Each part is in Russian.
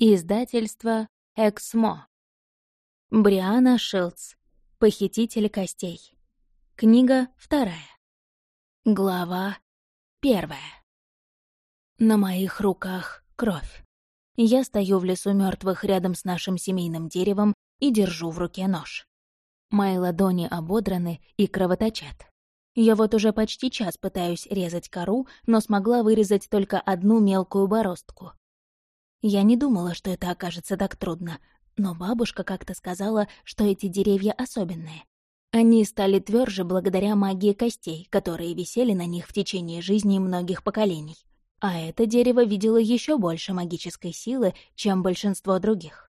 Издательство «Эксмо». Бриана Шилдс. Похититель костей. Книга вторая. Глава первая. На моих руках кровь. Я стою в лесу мертвых рядом с нашим семейным деревом и держу в руке нож. Мои ладони ободраны и кровоточат. Я вот уже почти час пытаюсь резать кору, но смогла вырезать только одну мелкую бороздку. Я не думала, что это окажется так трудно, но бабушка как-то сказала, что эти деревья особенные. Они стали тверже благодаря магии костей, которые висели на них в течение жизни многих поколений. А это дерево видело еще больше магической силы, чем большинство других.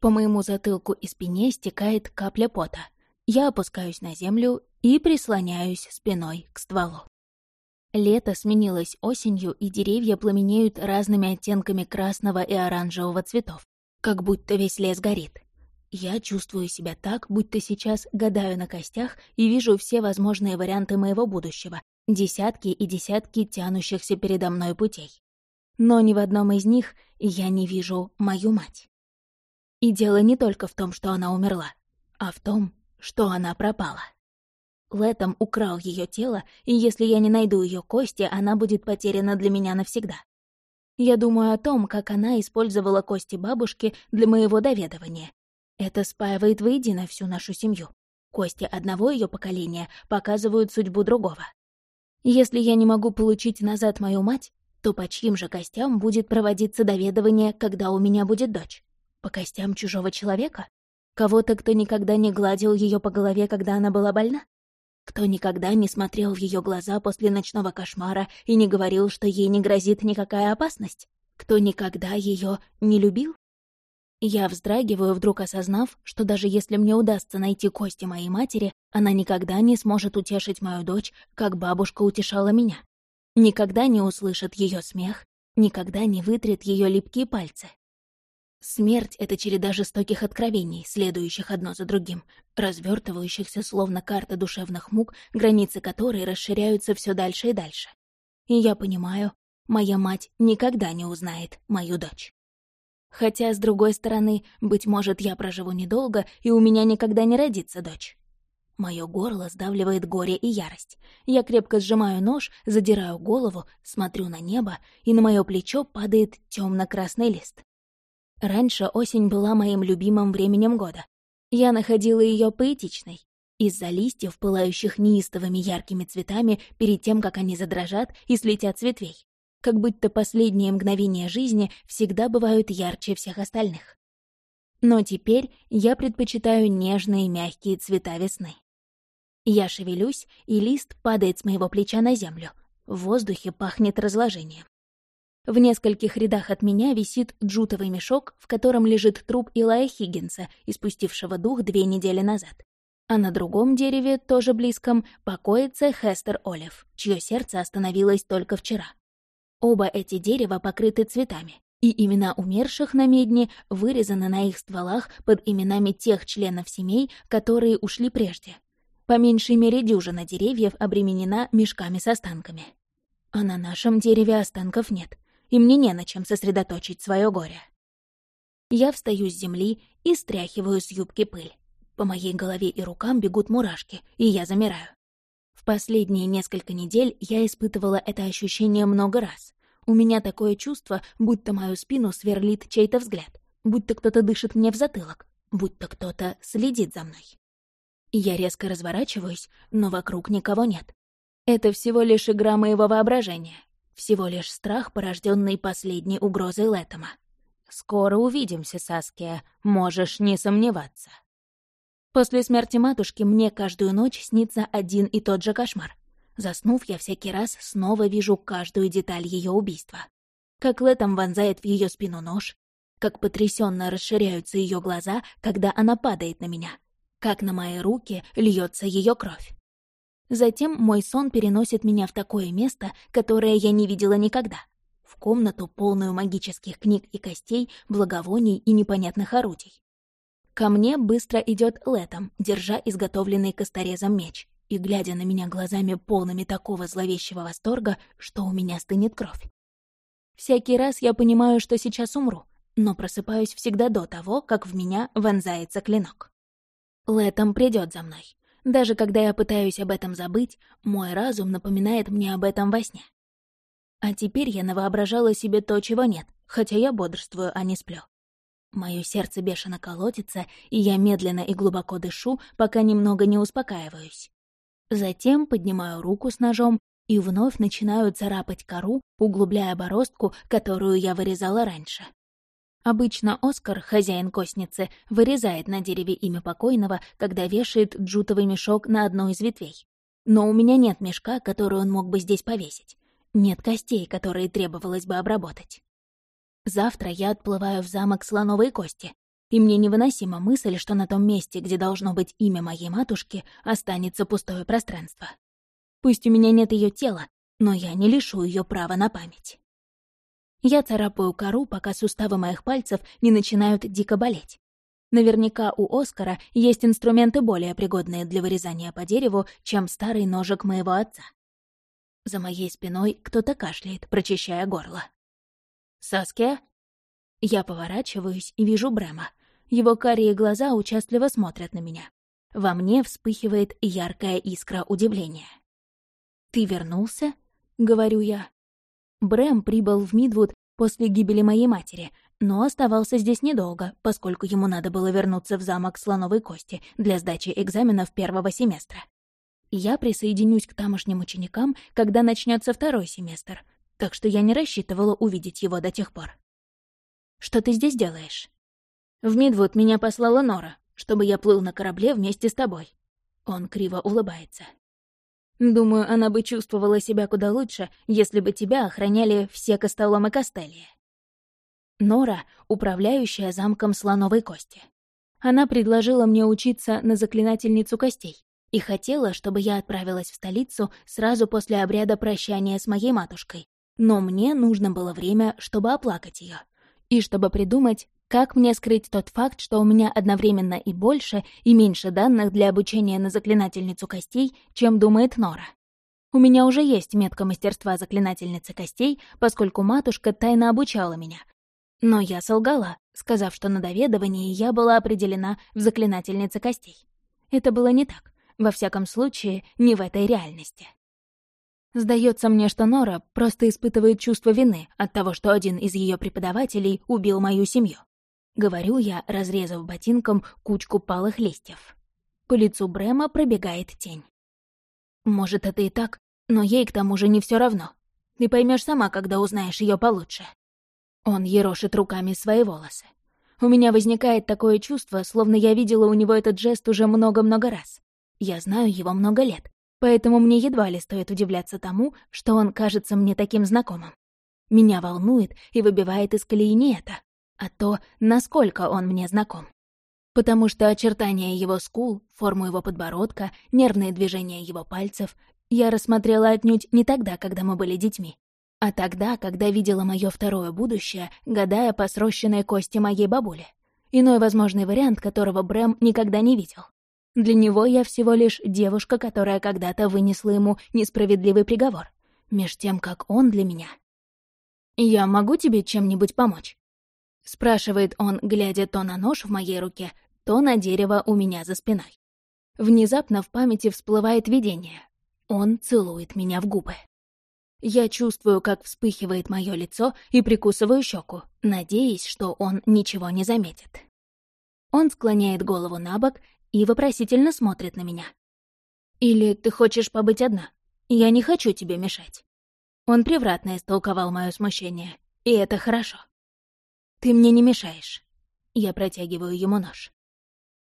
По моему затылку и спине стекает капля пота. Я опускаюсь на землю и прислоняюсь спиной к стволу. Лето сменилось осенью, и деревья пламенеют разными оттенками красного и оранжевого цветов, как будто весь лес горит. Я чувствую себя так, будто сейчас гадаю на костях и вижу все возможные варианты моего будущего, десятки и десятки тянущихся передо мной путей. Но ни в одном из них я не вижу мою мать. И дело не только в том, что она умерла, а в том, что она пропала. Летом украл ее тело, и если я не найду ее кости, она будет потеряна для меня навсегда. Я думаю о том, как она использовала кости бабушки для моего доведывания. Это спаивает воедино всю нашу семью. Кости одного ее поколения показывают судьбу другого. Если я не могу получить назад мою мать, то по чьим же костям будет проводиться доведывание, когда у меня будет дочь? По костям чужого человека? Кого-то, кто никогда не гладил ее по голове, когда она была больна? Кто никогда не смотрел в ее глаза после ночного кошмара и не говорил, что ей не грозит никакая опасность? Кто никогда ее не любил? Я вздрагиваю, вдруг осознав, что даже если мне удастся найти кости моей матери, она никогда не сможет утешить мою дочь, как бабушка утешала меня. Никогда не услышит ее смех, никогда не вытрет ее липкие пальцы. Смерть — это череда жестоких откровений, следующих одно за другим, развертывающихся словно карта душевных мук, границы которой расширяются все дальше и дальше. И я понимаю, моя мать никогда не узнает мою дочь. Хотя, с другой стороны, быть может, я проживу недолго, и у меня никогда не родится дочь. Моё горло сдавливает горе и ярость. Я крепко сжимаю нож, задираю голову, смотрю на небо, и на моё плечо падает темно красный лист. Раньше осень была моим любимым временем года. Я находила ее поэтичной. Из-за листьев, пылающих неистовыми яркими цветами перед тем, как они задрожат и слетят с ветвей. Как будто последние мгновения жизни всегда бывают ярче всех остальных. Но теперь я предпочитаю нежные мягкие цвета весны. Я шевелюсь, и лист падает с моего плеча на землю. В воздухе пахнет разложением. В нескольких рядах от меня висит джутовый мешок, в котором лежит труп Илая Хиггинса, испустившего дух две недели назад. А на другом дереве, тоже близком, покоится Хестер Олив, чье сердце остановилось только вчера. Оба эти дерева покрыты цветами, и имена умерших на медне вырезаны на их стволах под именами тех членов семей, которые ушли прежде. По меньшей мере дюжина деревьев обременена мешками с останками. А на нашем дереве останков нет — и мне не на чем сосредоточить свое горе. Я встаю с земли и стряхиваю с юбки пыль. По моей голове и рукам бегут мурашки, и я замираю. В последние несколько недель я испытывала это ощущение много раз. У меня такое чувство, будто мою спину сверлит чей-то взгляд, будто кто-то дышит мне в затылок, будто кто-то следит за мной. Я резко разворачиваюсь, но вокруг никого нет. Это всего лишь игра моего воображения, всего лишь страх, порожденный последней угрозой Лэттема. «Скоро увидимся, Саския, можешь не сомневаться». После смерти матушки мне каждую ночь снится один и тот же кошмар. Заснув, я всякий раз снова вижу каждую деталь ее убийства. Как Лэттем вонзает в ее спину нож, как потрясенно расширяются ее глаза, когда она падает на меня, как на мои руки льется ее кровь. Затем мой сон переносит меня в такое место, которое я не видела никогда. В комнату, полную магических книг и костей, благовоний и непонятных орудий. Ко мне быстро идет Летом, держа изготовленный косторезом меч, и глядя на меня глазами полными такого зловещего восторга, что у меня стынет кровь. Всякий раз я понимаю, что сейчас умру, но просыпаюсь всегда до того, как в меня вонзается клинок. Летом придет за мной. Даже когда я пытаюсь об этом забыть, мой разум напоминает мне об этом во сне. А теперь я навоображала себе то, чего нет, хотя я бодрствую, а не сплю. Моё сердце бешено колотится, и я медленно и глубоко дышу, пока немного не успокаиваюсь. Затем поднимаю руку с ножом и вновь начинаю царапать кору, углубляя бороздку, которую я вырезала раньше. Обычно Оскар, хозяин костницы, вырезает на дереве имя покойного, когда вешает джутовый мешок на одну из ветвей. Но у меня нет мешка, который он мог бы здесь повесить. Нет костей, которые требовалось бы обработать. Завтра я отплываю в замок Слоновой Кости, и мне невыносима мысль, что на том месте, где должно быть имя моей матушки, останется пустое пространство. Пусть у меня нет ее тела, но я не лишу ее права на память. Я царапаю кору, пока суставы моих пальцев не начинают дико болеть. Наверняка у Оскара есть инструменты более пригодные для вырезания по дереву, чем старый ножик моего отца. За моей спиной кто-то кашляет, прочищая горло. «Саския?» Я поворачиваюсь и вижу Брэма. Его карие глаза участливо смотрят на меня. Во мне вспыхивает яркая искра удивления. «Ты вернулся?» — говорю я. Брэм прибыл в Мидвуд после гибели моей матери, но оставался здесь недолго, поскольку ему надо было вернуться в замок Слоновой Кости для сдачи экзаменов первого семестра. Я присоединюсь к тамошним ученикам, когда начнется второй семестр, так что я не рассчитывала увидеть его до тех пор. «Что ты здесь делаешь?» «В Мидвуд меня послала Нора, чтобы я плыл на корабле вместе с тобой». Он криво улыбается. Думаю, она бы чувствовала себя куда лучше, если бы тебя охраняли все Костолом и. Нора — управляющая замком Слоновой Кости. Она предложила мне учиться на заклинательницу костей и хотела, чтобы я отправилась в столицу сразу после обряда прощания с моей матушкой. Но мне нужно было время, чтобы оплакать ее и чтобы придумать, как мне скрыть тот факт, что у меня одновременно и больше, и меньше данных для обучения на заклинательницу костей, чем думает Нора? У меня уже есть метка мастерства заклинательницы костей, поскольку матушка тайно обучала меня. Но я солгала, сказав, что на доведовании я была определена в заклинательнице костей. Это было не так. Во всяком случае, не в этой реальности. Сдается мне, что Нора просто испытывает чувство вины от того, что один из ее преподавателей убил мою семью. Говорю я, разрезав ботинком кучку палых листьев. По лицу Брэма пробегает тень. Может, это и так, но ей к тому же не все равно. Ты поймешь сама, когда узнаешь ее получше. Он ерошит руками свои волосы. У меня возникает такое чувство, словно я видела у него этот жест уже много-много раз. Я знаю его много лет, поэтому мне едва ли стоит удивляться тому, что он кажется мне таким знакомым. Меня волнует и выбивает из колеи не это, а то, насколько он мне знаком. Потому что очертания его скул, форму его подбородка, нервные движения его пальцев я рассмотрела отнюдь не тогда, когда мы были детьми, а тогда, когда видела мое второе будущее, гадая по срощенной кости моей бабули. Иной возможный вариант, которого Брэм никогда не видел. Для него я всего лишь девушка, которая когда-то вынесла ему несправедливый приговор, меж тем, как он для меня. «Я могу тебе чем-нибудь помочь?» — спрашивает он, глядя то на нож в моей руке, то на дерево у меня за спиной. Внезапно в памяти всплывает видение. Он целует меня в губы. Я чувствую, как вспыхивает мое лицо и прикусываю щеку, надеясь, что он ничего не заметит. Он склоняет голову на бок и вопросительно смотрит на меня. «Или ты хочешь побыть одна? Я не хочу тебе мешать». Он превратно истолковал мое смущение, и это хорошо. «Ты мне не мешаешь». Я протягиваю ему нож.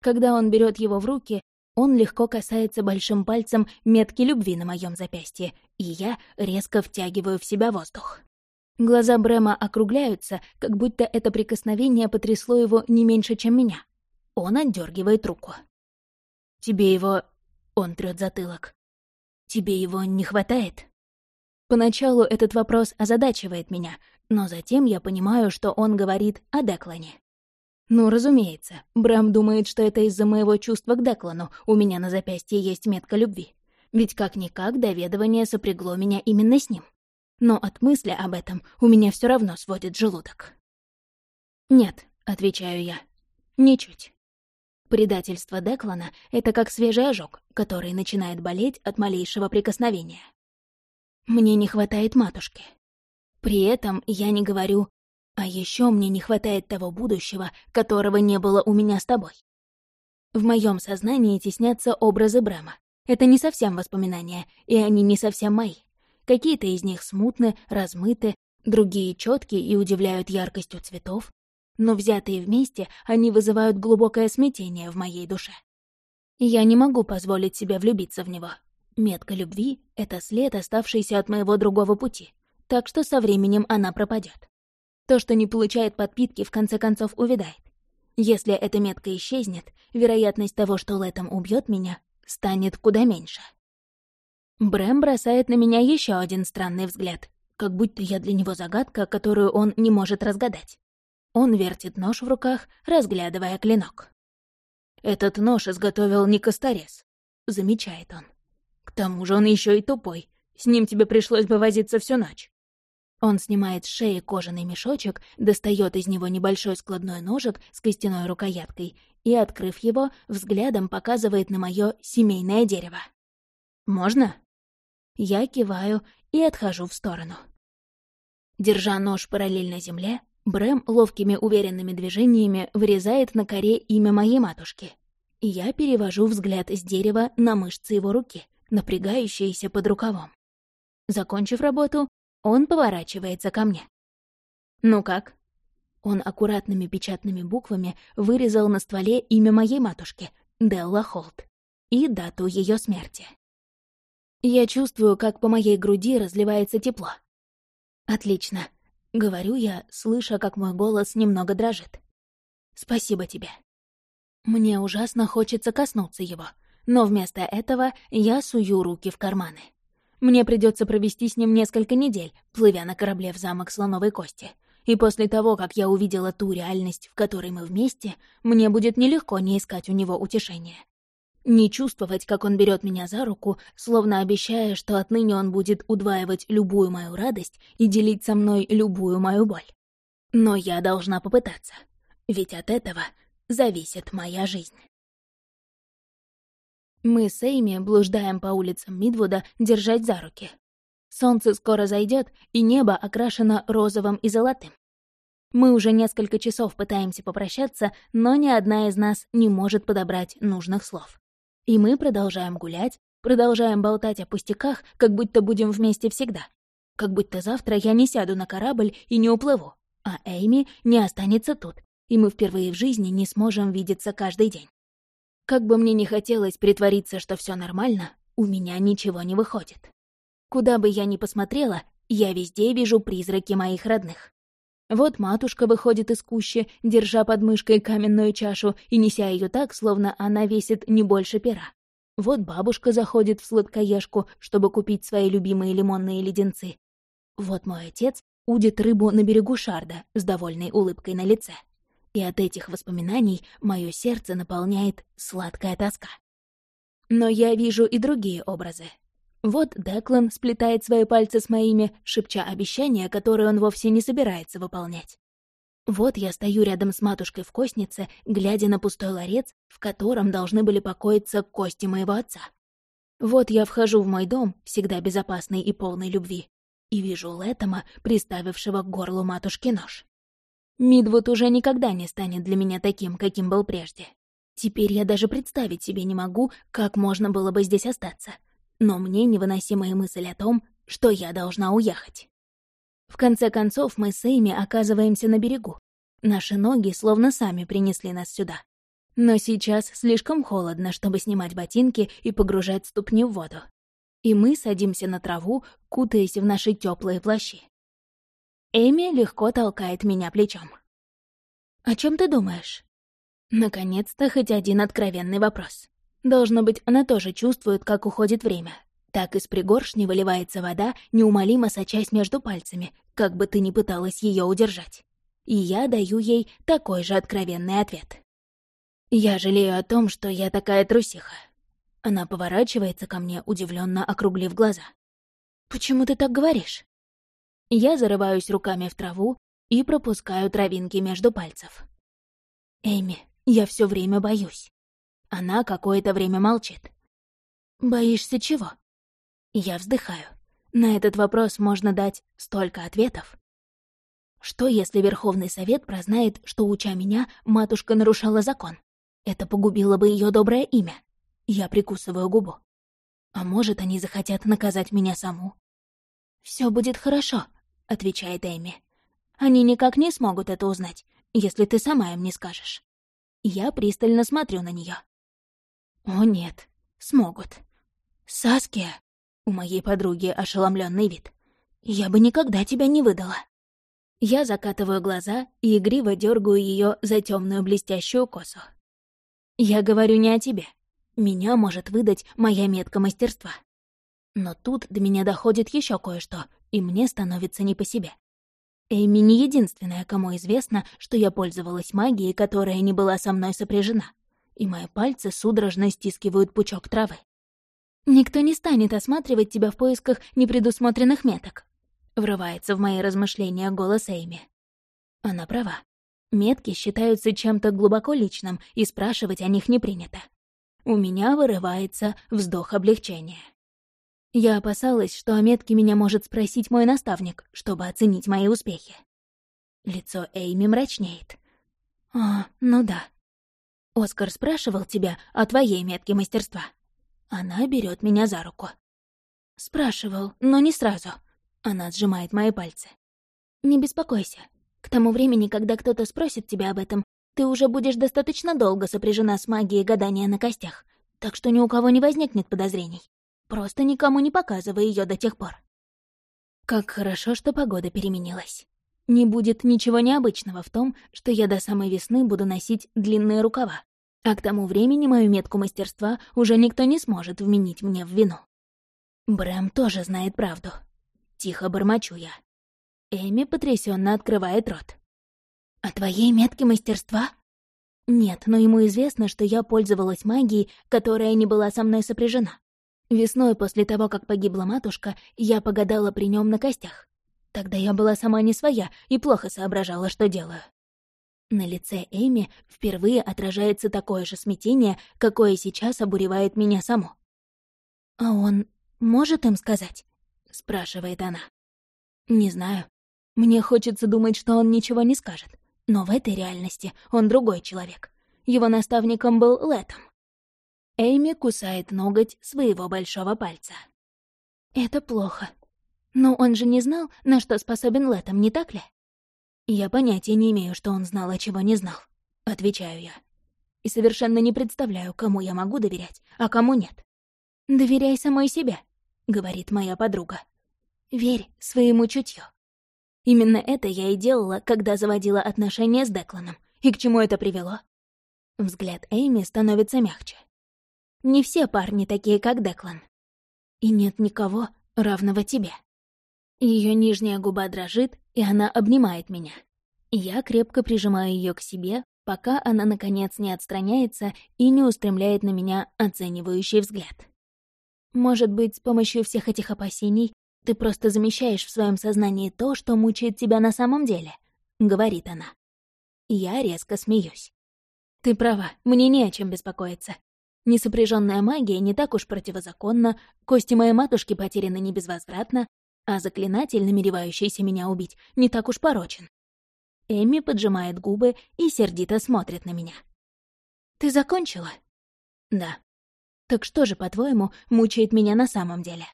Когда он берет его в руки, он легко касается большим пальцем метки любви на моем запястье, и я резко втягиваю в себя воздух. Глаза Брэма округляются, как будто это прикосновение потрясло его не меньше, чем меня. Он отдергивает руку. «Тебе его...» — он трёт затылок. «Тебе его не хватает?» Поначалу этот вопрос озадачивает меня, но затем я понимаю, что он говорит о Деклане. Ну, разумеется, Брэм думает, что это из-за моего чувства к Деклану у меня на запястье есть метка любви. Ведь как-никак доведывание сопрягло меня именно с ним. Но от мысли об этом у меня все равно сводит желудок. «Нет», — отвечаю я, — «ничуть». Предательство Деклана — это как свежий ожог, который начинает болеть от малейшего прикосновения. Мне не хватает матушки. При этом я не говорю «а еще мне не хватает того будущего, которого не было у меня с тобой». В моем сознании теснятся образы Брэма. Это не совсем воспоминания, и они не совсем мои. Какие-то из них смутны, размыты, другие четкие и удивляют яркостью цветов, но взятые вместе они вызывают глубокое смятение в моей душе. Я не могу позволить себе влюбиться в него. Метка любви — это след, оставшийся от моего другого пути, так что со временем она пропадет. То, что не получает подпитки, в конце концов увядает. Если эта метка исчезнет, вероятность того, что Летом убьет меня, станет куда меньше. Брэм бросает на меня еще один странный взгляд, как будто я для него загадка, которую он не может разгадать. Он вертит нож в руках, разглядывая клинок. «Этот нож изготовил не Косторез», — замечает он. «К тому же он еще и тупой. С ним тебе пришлось бы возиться всю ночь». Он снимает с шеи кожаный мешочек, достает из него небольшой складной ножик с костяной рукояткой и, открыв его, взглядом показывает на мое семейное дерево. «Можно?» Я киваю и отхожу в сторону. Держа нож параллельно земле, Брэм ловкими уверенными движениями вырезает на коре имя моей матушки. Я перевожу взгляд с дерева на мышцы его руки, напрягающиеся под рукавом. Закончив работу, он поворачивается ко мне. «Ну как?» Он аккуратными печатными буквами вырезал на стволе имя моей матушки, Делла Холт, и дату ее смерти. Я чувствую, как по моей груди разливается тепло. «Отлично», — говорю я, слыша, как мой голос немного дрожит. «Спасибо тебе». Мне ужасно хочется коснуться его, но вместо этого я сую руки в карманы. Мне придется провести с ним несколько недель, плывя на корабле в замок Слоновой Кости. И после того, как я увидела ту реальность, в которой мы вместе, мне будет нелегко не искать у него утешения. Не чувствовать, как он берет меня за руку, словно обещая, что отныне он будет удваивать любую мою радость и делить со мной любую мою боль. Но я должна попытаться, ведь от этого зависит моя жизнь. Мы с Эйми блуждаем по улицам Мидвуда держать за руки. Солнце скоро зайдет, и небо окрашено розовым и золотым. Мы уже несколько часов пытаемся попрощаться, но ни одна из нас не может подобрать нужных слов. И мы продолжаем гулять, продолжаем болтать о пустяках, как будто будем вместе всегда. Как будто завтра я не сяду на корабль и не уплыву, а Эйми не останется тут, и мы впервые в жизни не сможем видеться каждый день. Как бы мне ни хотелось притвориться, что все нормально, у меня ничего не выходит. Куда бы я ни посмотрела, я везде вижу призраки моих родных. Вот матушка выходит из кущи, держа под мышкой каменную чашу и неся ее так, словно она весит не больше пера. Вот бабушка заходит в сладкоежку, чтобы купить свои любимые лимонные леденцы. Вот мой отец удит рыбу на берегу Шарда с довольной улыбкой на лице. И от этих воспоминаний мое сердце наполняет сладкая тоска. Но я вижу и другие образы, вот Деклан сплетает свои пальцы с моими, шепча обещания, которые он вовсе не собирается выполнять. Вот я стою рядом с матушкой в костнице, глядя на пустой ларец, в котором должны были покоиться кости моего отца. Вот я вхожу в мой дом, всегда безопасный и полный любви, и вижу Лэттема, приставившего к горлу матушки нож. Мидвуд уже никогда не станет для меня таким, каким был прежде. Теперь я даже представить себе не могу, как можно было бы здесь остаться — но мне невыносимая мысль о том, что я должна уехать. В конце концов, мы с Эйми оказываемся на берегу. Наши ноги словно сами принесли нас сюда. Но сейчас слишком холодно, чтобы снимать ботинки и погружать ступни в воду. И мы садимся на траву, кутаясь в наши теплые плащи. Эми легко толкает меня плечом. «О чем ты думаешь?» Наконец-то хоть один откровенный вопрос. Должно быть, она тоже чувствует, как уходит время. Так из пригоршни выливается вода, неумолимо сочась между пальцами, как бы ты ни пыталась ее удержать. И я даю ей такой же откровенный ответ. Я жалею о том, что я такая трусиха. Она поворачивается ко мне, удивленно округлив глаза. «Почему ты так говоришь?» Я зарываюсь руками в траву, и пропускаю травинки между пальцев. «Эми, я все время боюсь». Она какое-то время молчит. «Боишься чего?» Я вздыхаю. На этот вопрос можно дать столько ответов. Что, если Верховный Совет прознает, что, уча меня, матушка нарушала закон? Это погубило бы ее доброе имя. Я прикусываю губу. А может, они захотят наказать меня саму? Все будет хорошо», — отвечает Эми. «Они никак не смогут это узнать, если ты сама им не скажешь». Я пристально смотрю на нее. «О нет, смогут. Саския!» У моей подруги ошеломленный вид. «Я бы никогда тебя не выдала». Я закатываю глаза и игриво дергаю ее за темную блестящую косу. Я говорю не о тебе. Меня может выдать моя метка мастерства. Но тут до меня доходит еще кое-что, и мне становится не по себе. Эми не единственная, кому известно, что я пользовалась магией, которая не была со мной сопряжена, и мои пальцы судорожно стискивают пучок травы. Никто не станет осматривать тебя в поисках непредусмотренных меток, Врывается в мои размышления голос Эйми. Она права. Метки считаются чем-то глубоко личным, и спрашивать о них не принято. У меня вырывается вздох облегчения. Я опасалась, что о метке меня может спросить мой наставник, чтобы оценить мои успехи. Лицо Эйми мрачнеет. «А, ну да. Оскар спрашивал тебя о твоей метке мастерства». Она берет меня за руку. «Спрашивал, но не сразу. Она сжимает мои пальцы. «Не беспокойся. К тому времени, когда кто-то спросит тебя об этом, ты уже будешь достаточно долго сопряжена с магией гадания на костях, так что ни у кого не возникнет подозрений. Просто никому не показывай ее до тех пор». Как хорошо, что погода переменилась. Не будет ничего необычного в том, что я до самой весны буду носить длинные рукава, а к тому времени мою метку мастерства уже никто не сможет вменить мне в вину. Брэм тоже знает правду, Тихо бормочу я. Эми потрясенно открывает рот. «О твоей метке мастерства?» «Нет, но ему известно, что я пользовалась магией, которая не была со мной сопряжена. Весной после того, как погибла матушка, я погадала при нем на костях. Тогда я была сама не своя и плохо соображала, что делаю. На лице Эми впервые отражается такое же смятение, какое сейчас обуревает меня само. «А он может им сказать?» — спрашивает она. «Не знаю. Мне хочется думать, что он ничего не скажет. Но в этой реальности он другой человек. Его наставником был Летом. Эйми кусает ноготь своего большого пальца. «Это плохо. Но он же не знал, на что способен Летом, не так ли?» «Я понятия не имею, что он знал, а чего не знал», — отвечаю я. «И совершенно не представляю, кому я могу доверять, а кому нет. Доверяй самой себе», говорит моя подруга. Верь своему чутью. Именно это я и делала, когда заводила отношения с Декланом. И к чему это привело? Взгляд Эйми становится мягче. Не все парни такие, как Деклан. И нет никого, равного тебе. Ее нижняя губа дрожит, и она обнимает меня. Я крепко прижимаю ее к себе, пока она, наконец, не отстраняется и не устремляет на меня оценивающий взгляд. Может быть, с помощью всех этих опасений ты просто замещаешь в своем сознании то, что мучает тебя на самом деле, говорит она. Я резко смеюсь. Ты права, мне не о чем беспокоиться. Несопряженная магия не так уж противозаконна, кости моей матушки потеряны не безвозвратно, а заклинатель, намеревающийся меня убить, не так уж порочен. Эми поджимает губы и сердито смотрит на меня. «Ты закончила?» «Да», так что же, по-твоему, мучает меня на самом деле?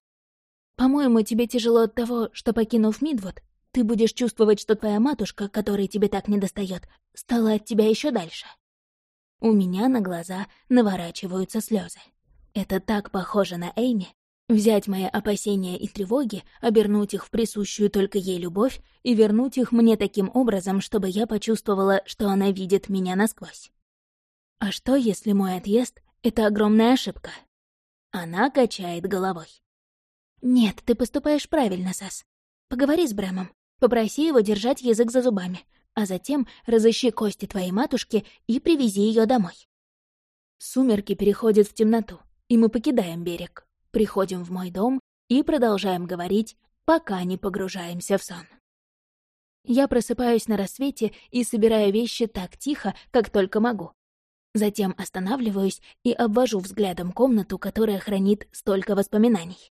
По-моему, тебе тяжело от того, что, покинув Мидвуд, ты будешь чувствовать, что твоя матушка, которой тебе так недостает, стала от тебя еще дальше. У меня на глаза наворачиваются слезы. Это так похоже на Эйми. Взять мои опасения и тревоги, обернуть их в присущую только ей любовь и вернуть их мне таким образом, чтобы я почувствовала, что она видит меня насквозь. А что, если мой отъезд это огромная ошибка. Она качает головой. «Нет, ты поступаешь правильно, Сас. Поговори с Брэмом, попроси его держать язык за зубами, а затем разыщи кости твоей матушки и привези ее домой». Сумерки переходят в темноту, и мы покидаем берег, приходим в мой дом и продолжаем говорить, пока не погружаемся в сон. Я просыпаюсь на рассвете и собираю вещи так тихо, как только могу. Затем останавливаюсь и обвожу взглядом комнату, которая хранит столько воспоминаний.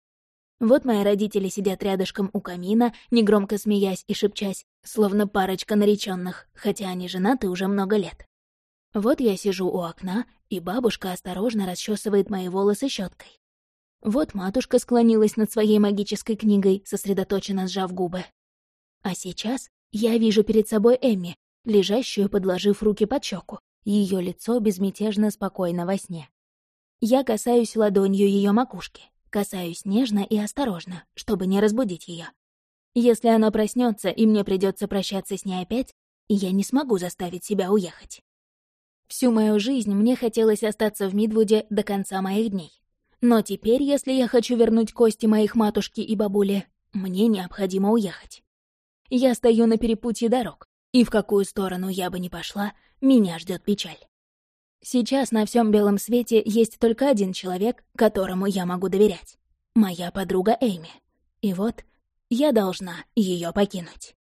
Вот мои родители сидят рядышком у камина, негромко смеясь и шепчась, словно парочка нареченных, хотя они женаты уже много лет. Вот я сижу у окна, и бабушка осторожно расчесывает мои волосы щеткой. Вот матушка склонилась над своей магической книгой, сосредоточенно сжав губы. А сейчас я вижу перед собой Эмми, лежащую, подложив руки под щеку, ее лицо безмятежно спокойно во сне. Я касаюсь ладонью ее макушки, касаюсь нежно и осторожно, чтобы не разбудить ее. Если она проснется и мне придется прощаться с ней опять, я не смогу заставить себя уехать. Всю мою жизнь мне хотелось остаться в Мидвуде до конца моих дней. Но теперь, если я хочу вернуть кости моих матушки и бабули, мне необходимо уехать. Я стою на перепутье дорог, и в какую сторону я бы ни пошла, меня ждет печаль. Сейчас на всем белом свете есть только один человек, которому я могу доверять. Моя подруга Эйми. И вот я должна ее покинуть.